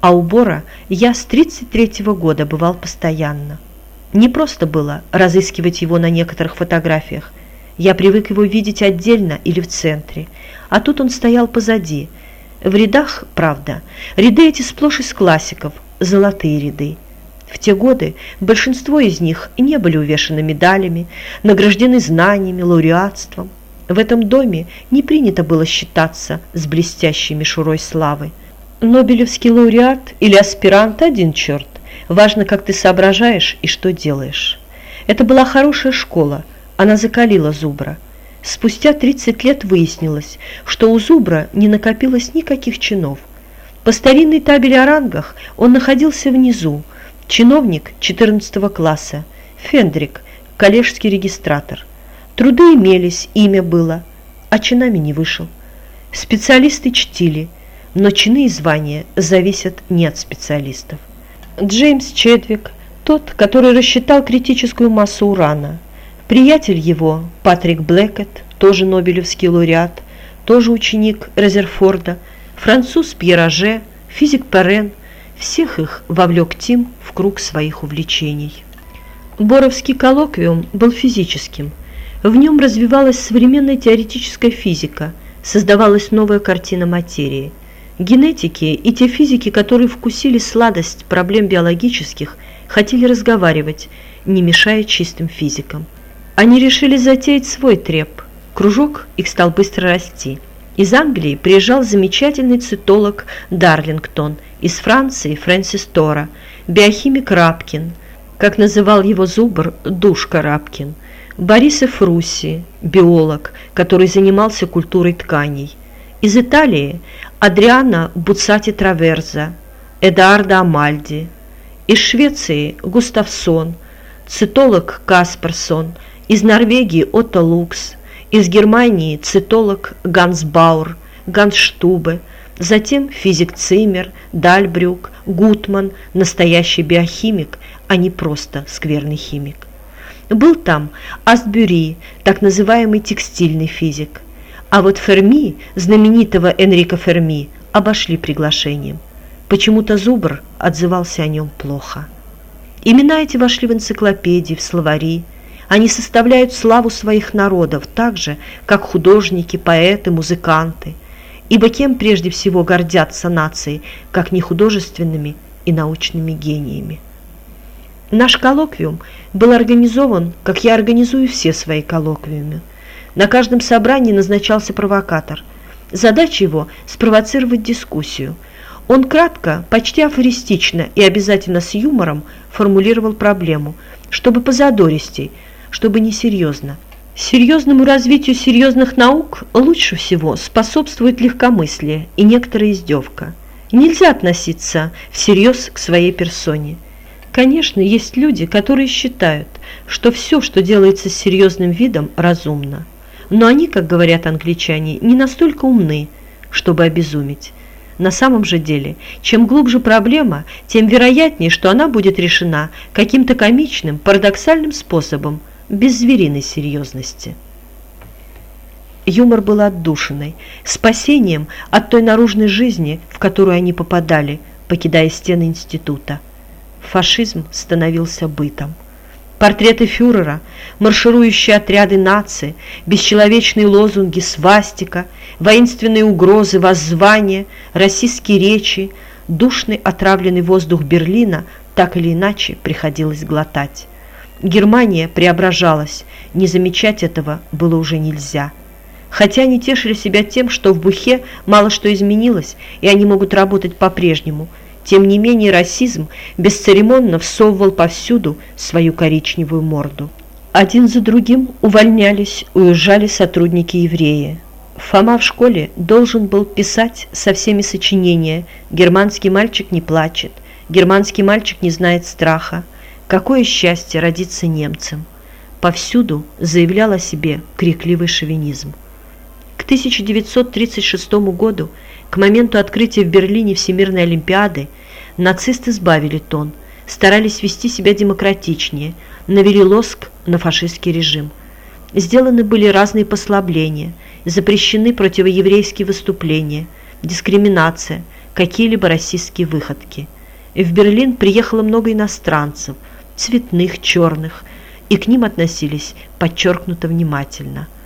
а у Бора я с 33 -го года бывал постоянно. Не просто было разыскивать его на некоторых фотографиях. Я привык его видеть отдельно или в центре, а тут он стоял позади. В рядах, правда, ряды эти сплошь из классиков, золотые ряды. В те годы большинство из них не были увешаны медалями, награждены знаниями, лауреатством. В этом доме не принято было считаться с блестящей мишурой славы. Нобелевский лауреат или аспирант – один черт. Важно, как ты соображаешь и что делаешь. Это была хорошая школа, она закалила Зубра. Спустя 30 лет выяснилось, что у Зубра не накопилось никаких чинов. По старинной табели о рангах он находился внизу, чиновник 14 класса, Фендрик, коллежский регистратор. Труды имелись, имя было, а чинами не вышел. Специалисты чтили, но чины и звания зависят не от специалистов. Джеймс Чедвик, тот, который рассчитал критическую массу урана. Приятель его, Патрик Блэкет, тоже Нобелевский лауреат, тоже ученик Резерфорда, француз Пьераже, физик Перен, всех их вовлек Тим в круг своих увлечений. Боровский коллоквиум был физическим. В нем развивалась современная теоретическая физика, создавалась новая картина материи – Генетики и те физики, которые вкусили сладость проблем биологических, хотели разговаривать, не мешая чистым физикам. Они решили затеять свой треп. Кружок их стал быстро расти. Из Англии приезжал замечательный цитолог Дарлингтон, из Франции Фрэнсис Тора, биохимик Рапкин, как называл его Зубр, Душка Рапкин, Борис Эфруси, биолог, который занимался культурой тканей. Из Италии Адриана Буцати Траверза, Эдуарда Амальди. Из Швеции Густавсон, цитолог Касперсон. Из Норвегии Отто Лукс. Из Германии цитолог Ганс Баур, Ганс Штубе. Затем физик Циммер, Дальбрюк, Гутман, настоящий биохимик, а не просто скверный химик. Был там Астбюри, так называемый текстильный физик – а вот Ферми, знаменитого Энрика Ферми, обошли приглашением. Почему-то Зубр отзывался о нем плохо. Имена эти вошли в энциклопедии, в словари. Они составляют славу своих народов так же, как художники, поэты, музыканты. Ибо кем прежде всего гордятся нации, как не художественными и научными гениями? Наш коллоквиум был организован, как я организую все свои коллоквиумы, на каждом собрании назначался провокатор. Задача его – спровоцировать дискуссию. Он кратко, почти афористично и обязательно с юмором формулировал проблему, чтобы позадористей, чтобы несерьезно. Серьезному развитию серьезных наук лучше всего способствует легкомыслие и некоторая издевка. Нельзя относиться всерьез к своей персоне. Конечно, есть люди, которые считают, что все, что делается с серьезным видом, разумно. Но они, как говорят англичане, не настолько умны, чтобы обезумить. На самом же деле, чем глубже проблема, тем вероятнее, что она будет решена каким-то комичным, парадоксальным способом, без звериной серьезности. Юмор был отдушиной, спасением от той наружной жизни, в которую они попадали, покидая стены института. Фашизм становился бытом. Портреты фюрера, марширующие отряды нации, бесчеловечные лозунги, свастика, воинственные угрозы, воззвания, российские речи, душный отравленный воздух Берлина так или иначе приходилось глотать. Германия преображалась, не замечать этого было уже нельзя. Хотя они тешили себя тем, что в Бухе мало что изменилось, и они могут работать по-прежнему – тем не менее расизм бесцеремонно всовывал повсюду свою коричневую морду. Один за другим увольнялись, уезжали сотрудники-евреи. Фома в школе должен был писать со всеми сочинения «Германский мальчик не плачет», «Германский мальчик не знает страха», «Какое счастье родиться немцем». Повсюду заявлял о себе крикливый шовинизм. К 1936 году к моменту открытия в Берлине Всемирной Олимпиады нацисты сбавили тон, старались вести себя демократичнее, навели лоск на фашистский режим. Сделаны были разные послабления, запрещены противоеврейские выступления, дискриминация, какие-либо российские выходки. В Берлин приехало много иностранцев, цветных, черных, и к ним относились подчеркнуто внимательно –